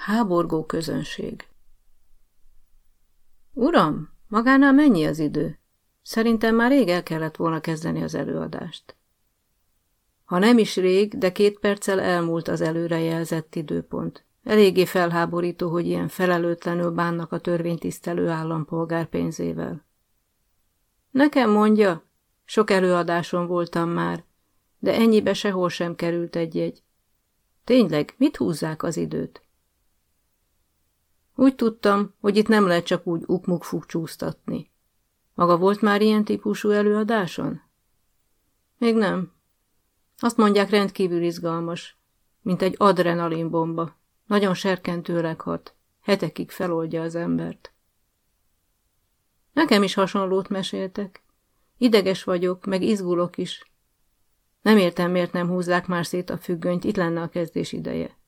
Háborgó közönség. Uram, magánál mennyi az idő? Szerintem már rég el kellett volna kezdeni az előadást. Ha nem is rég, de két perccel elmúlt az előrejelzett időpont. Eléggé felháborító, hogy ilyen felelőtlenül bánnak a törvénytisztelő állampolgár pénzével. Nekem mondja, sok előadáson voltam már, de ennyibe sehol sem került egy-egy. Tényleg, mit húzzák az időt? Úgy tudtam, hogy itt nem lehet csak úgy ukmuk csúsztatni. Maga volt már ilyen típusú előadáson? Még nem. Azt mondják rendkívül izgalmas, mint egy adrenalinbomba. Nagyon serkentőleg hat, hetekig feloldja az embert. Nekem is hasonlót meséltek. Ideges vagyok, meg izgulok is. Nem értem, miért nem húzzák már szét a függönyt, itt lenne a kezdés ideje.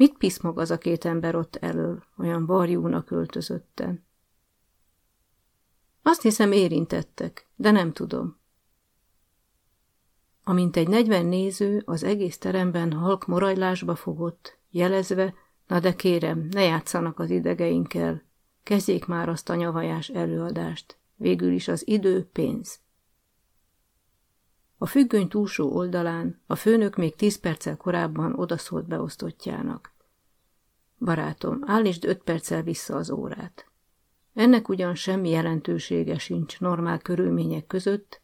Mit piszmog az a két ember ott elől, olyan varjúnak öltözötten? Azt hiszem érintettek, de nem tudom. Amint egy negyven néző az egész teremben halk morajlásba fogott, jelezve, na de kérem, ne játszanak az idegeinkkel, kezdjék már azt a nyavajás előadást, végül is az idő pénz. A függöny túlsó oldalán a főnök még tíz perccel korábban odaszólt beosztottjának. Barátom, állítsd öt perccel vissza az órát. Ennek ugyan semmi jelentősége sincs normál körülmények között,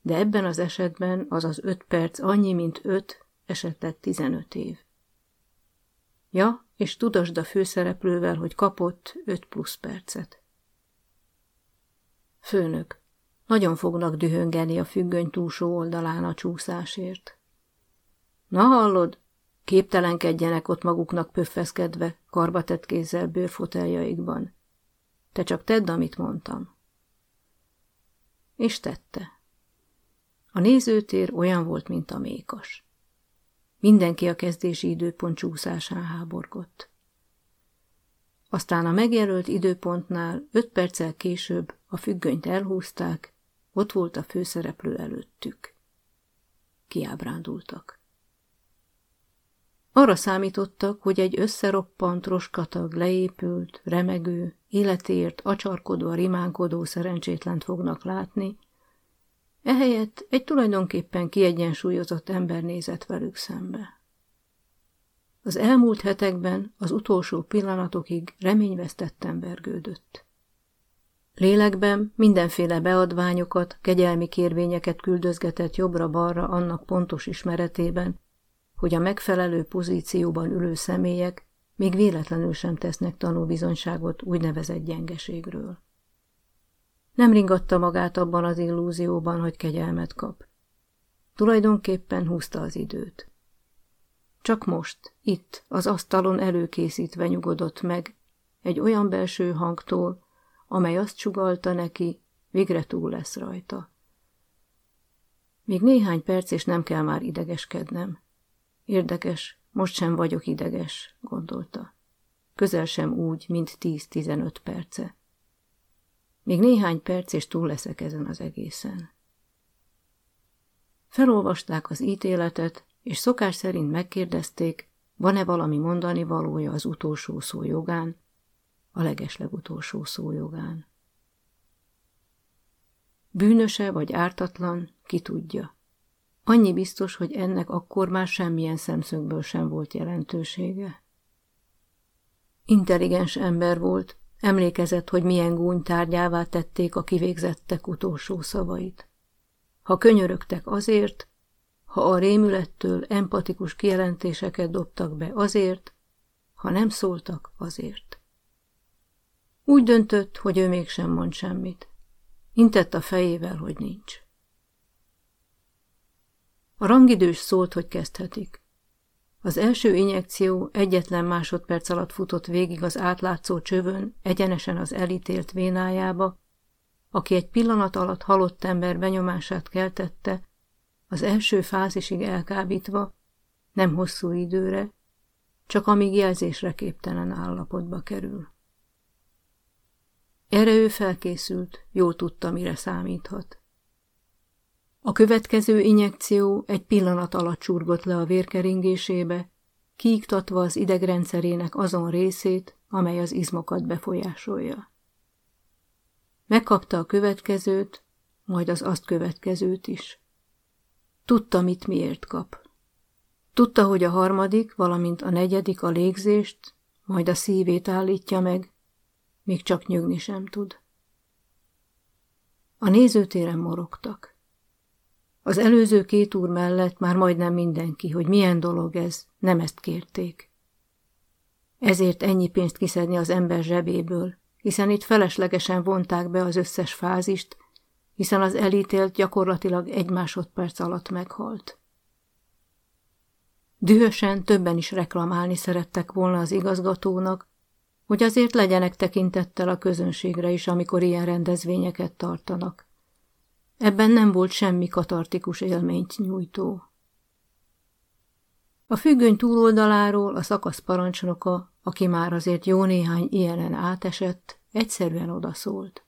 de ebben az esetben az az öt perc annyi, mint öt, esetleg tizenöt év. Ja, és tudasd a főszereplővel, hogy kapott öt plusz percet. Főnök, nagyon fognak dühöngeni a függöny túlsó oldalán a csúszásért. Na hallod, képtelenkedjenek ott maguknak pöffeszkedve, karbatett kézzel bőrfoteljaikban. Te csak tedd, amit mondtam. És tette. A nézőtér olyan volt, mint a mékas. Mindenki a kezdési időpont csúszásán háborgott. Aztán a megjelölt időpontnál öt perccel később a függönyt elhúzták, ott volt a főszereplő előttük. Kiábrándultak. Arra számítottak, hogy egy összeroppant, roskatag, leépült, remegő, életért, acsarkodva, rimánkodó szerencsétlent fognak látni, ehelyett egy tulajdonképpen kiegyensúlyozott ember nézett velük szembe. Az elmúlt hetekben az utolsó pillanatokig reményvesztetten vergődött. Lélekben mindenféle beadványokat, kegyelmi kérvényeket küldözgetett jobbra-balra annak pontos ismeretében, hogy a megfelelő pozícióban ülő személyek még véletlenül sem tesznek tanúbizonyságot úgynevezett gyengeségről. Nem ringatta magát abban az illúzióban, hogy kegyelmet kap. Tulajdonképpen húzta az időt. Csak most, itt, az asztalon előkészítve nyugodott meg, egy olyan belső hangtól, amely azt csugalta neki, végre túl lesz rajta. Még néhány perc, és nem kell már idegeskednem. Érdekes, most sem vagyok ideges, gondolta. Közel sem úgy, mint tíz-tizenöt perce. Még néhány perc, és túl leszek ezen az egészen. Felolvasták az ítéletet, és szokás szerint megkérdezték, van-e valami mondani valója az utolsó szó jogán, a legeslegutolsó szó jogán. Bűnöse vagy ártatlan, ki tudja. Annyi biztos, hogy ennek akkor már semmilyen szemszögből sem volt jelentősége. Intelligens ember volt, emlékezett, hogy milyen gúny tárgyává tették a kivégzettek utolsó szavait. Ha könyörögtek azért, ha a rémülettől empatikus kijelentéseket dobtak be azért, ha nem szóltak azért. Úgy döntött, hogy ő mégsem mond semmit. Intett a fejével, hogy nincs. A rangidős szólt, hogy kezdhetik. Az első injekció egyetlen másodperc alatt futott végig az átlátszó csövön, egyenesen az elítélt vénájába, aki egy pillanat alatt halott ember benyomását keltette, az első fázisig elkábítva, nem hosszú időre, csak amíg jelzésre képtelen állapotba kerül. Erre ő felkészült, jól tudta, mire számíthat. A következő injekció egy pillanat alatt csurgott le a vérkeringésébe, kiiktatva az idegrendszerének azon részét, amely az izmokat befolyásolja. Megkapta a következőt, majd az azt következőt is. Tudta, mit miért kap. Tudta, hogy a harmadik, valamint a negyedik a légzést, majd a szívét állítja meg, még csak nyögni sem tud. A nézőtéren morogtak. Az előző két úr mellett már majdnem mindenki, hogy milyen dolog ez, nem ezt kérték. Ezért ennyi pénzt kiszedni az ember zsebéből, hiszen itt feleslegesen vonták be az összes fázist, hiszen az elítélt gyakorlatilag egy másodperc alatt meghalt. Dühösen többen is reklamálni szerettek volna az igazgatónak, hogy azért legyenek tekintettel a közönségre is, amikor ilyen rendezvényeket tartanak. Ebben nem volt semmi katartikus élményt nyújtó. A függöny túloldaláról a szakasz parancsnoka, aki már azért jó néhány ilyenen átesett, egyszerűen odaszólt.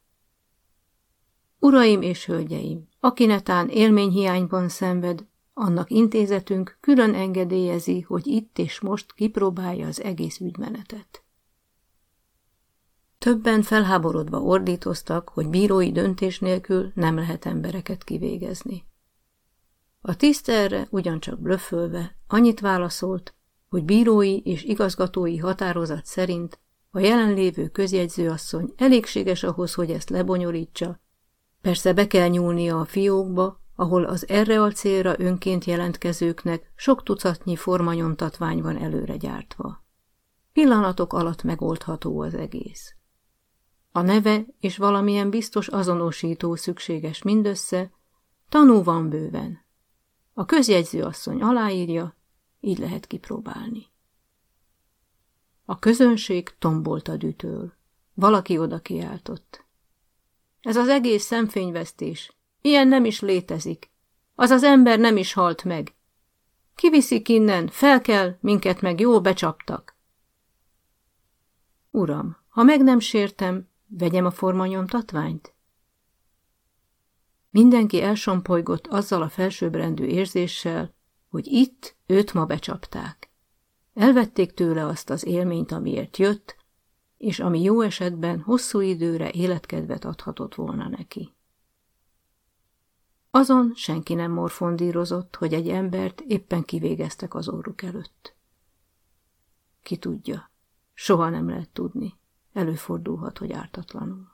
Uraim és hölgyeim, aki netán élményhiányban szenved, annak intézetünk külön engedélyezi, hogy itt és most kipróbálja az egész ügymenetet. Többen felháborodva ordítoztak, hogy bírói döntés nélkül nem lehet embereket kivégezni. A tiszt erre ugyancsak blöffölve annyit válaszolt, hogy bírói és igazgatói határozat szerint a jelenlévő közjegyzőasszony elégséges ahhoz, hogy ezt lebonyolítsa, persze be kell nyúlnia a fiókba, ahol az erre a célra önként jelentkezőknek sok tucatnyi formanyomtatvány van előre gyártva. Pillanatok alatt megoldható az egész. A neve és valamilyen biztos azonosító szükséges mindössze, tanú van bőven. A közjegyző asszony aláírja, így lehet kipróbálni. A közönség tombolt a dütől. Valaki oda kiáltott. Ez az egész szemfényvesztés. Ilyen nem is létezik. Az az ember nem is halt meg. Kiviszik innen, fel kell, minket meg jól becsaptak. Uram, ha meg nem sértem, vegyem a formanyomtatványt? Mindenki elsompolygott azzal a felsőbbrendű érzéssel, hogy itt őt ma becsapták. Elvették tőle azt az élményt, amiért jött, és ami jó esetben hosszú időre életkedvet adhatott volna neki. Azon senki nem morfondírozott, hogy egy embert éppen kivégeztek az orruk előtt. Ki tudja, soha nem lehet tudni, előfordulhat, hogy ártatlanul.